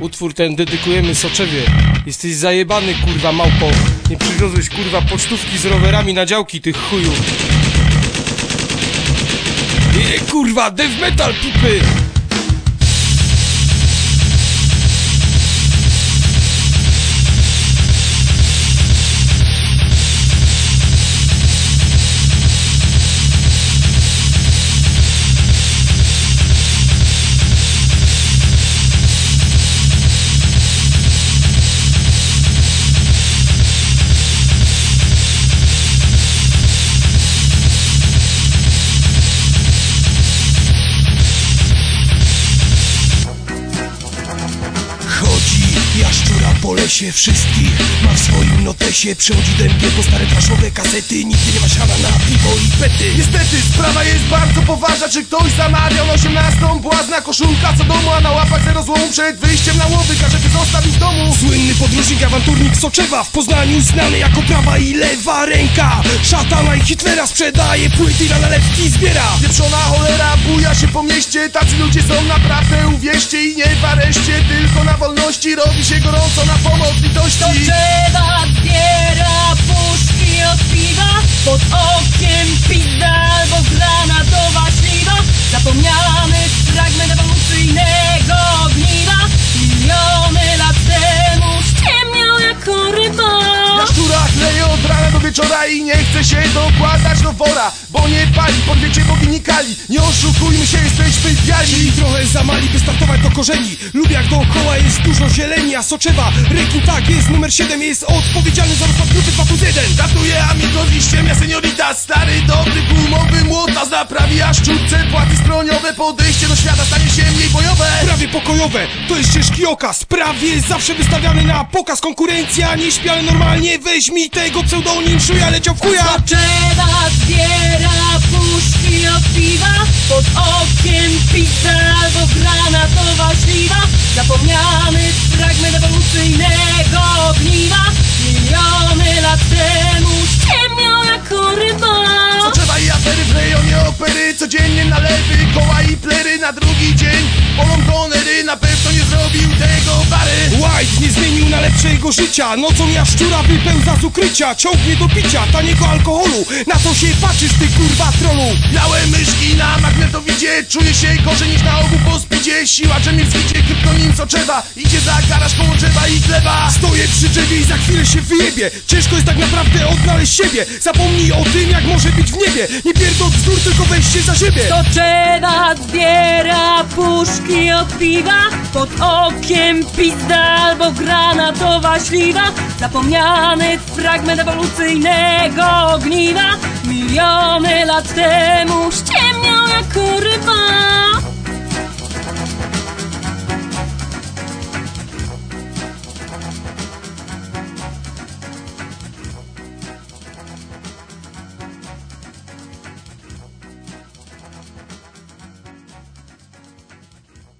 Utwór ten dedykujemy Soczewie. Jesteś zajebany, kurwa, małpo. Nie przywiozłeś, kurwa, pocztówki z rowerami na działki tych chujów. Nie, kurwa, death metal, pipy! Po lesie wszystkich. Ma w swoim notesie Przechodzi dębie po stare traszowe kasety Nigdy nie ma siana na piwo i pety. Niestety sprawa jest bardzo poważna. Czy ktoś zamawiał na 18 Błazna koszulka co domu A na łapach zero złomu przed wyjściem na łowy. Każe by zostawił w domu. Słynny podróżnik, awanturnik Soczewa W Poznaniu znany jako prawa i lewa ręka. Szatana i Hitlera sprzedaje Płyty na nalewki zbiera się po mieście Tacy ludzie są naprawdę uwierzcie I nie w areszcie, tylko na wolności Robi się gorąco na pomoc litości. Trzeba zbiera puszki od piwa Pod okiem I nie chce się dokładać do wora Bo nie pali, podwiecie bogini kali. Nie oszukujmy się, jesteśmy biali trochę za mali, by startować do korzeni. Lubię jak dookoła jest dużo zieleni A Soczewa, rekin tak jest Numer 7 jest odpowiedzialny za rozpad grupy 2 plus 1 Datuje amigo z liściem, ja seniorita Stary, dobry, gumowy młota Naprawi jaszczurce, płaty stroniowe Podejście pokojowe, to jest ciężki okaz. Prawie zawsze wystawiany na pokaz. Konkurencja nie śpi, ale normalnie Weź mi tego pseudonim szuja leciał w chuja. Soczeva zbiera puszki od piwa. Pod okiem pizza albo granatowa śliwa Zapomniany fragment opery Codziennie nalewy, koła i plery Na drugi dzień. Polą donery Na pewno nie zrobił tego bary White nie zmienił na lepsze jego życia. Nocą jaszczura wypełza z ukrycia. Ciągnie do picia taniego alkoholu. Na co się patrzysz ty kurwa trolu. Białe myszki na magnetowidzie. Czuję się gorzej niż na obu spidzie Siła zwicie, kryptonim co trzeba. Idzie za garaż koło drzewa i gleba Stoję przy drzewie i za chwilę się wyjebie. Ciężko jest tak naprawdę odnaleźć siebie. Zapomnij o tym jak może być w niebie. Nie pierdol bzdur tylko weź się za siebie. Soczeva zbiera puszki od piwa. Pod okiem pizza albo granatowa śliwa. Zapomniany fragment ewolucyjnego ogniwa. Miliony lat temu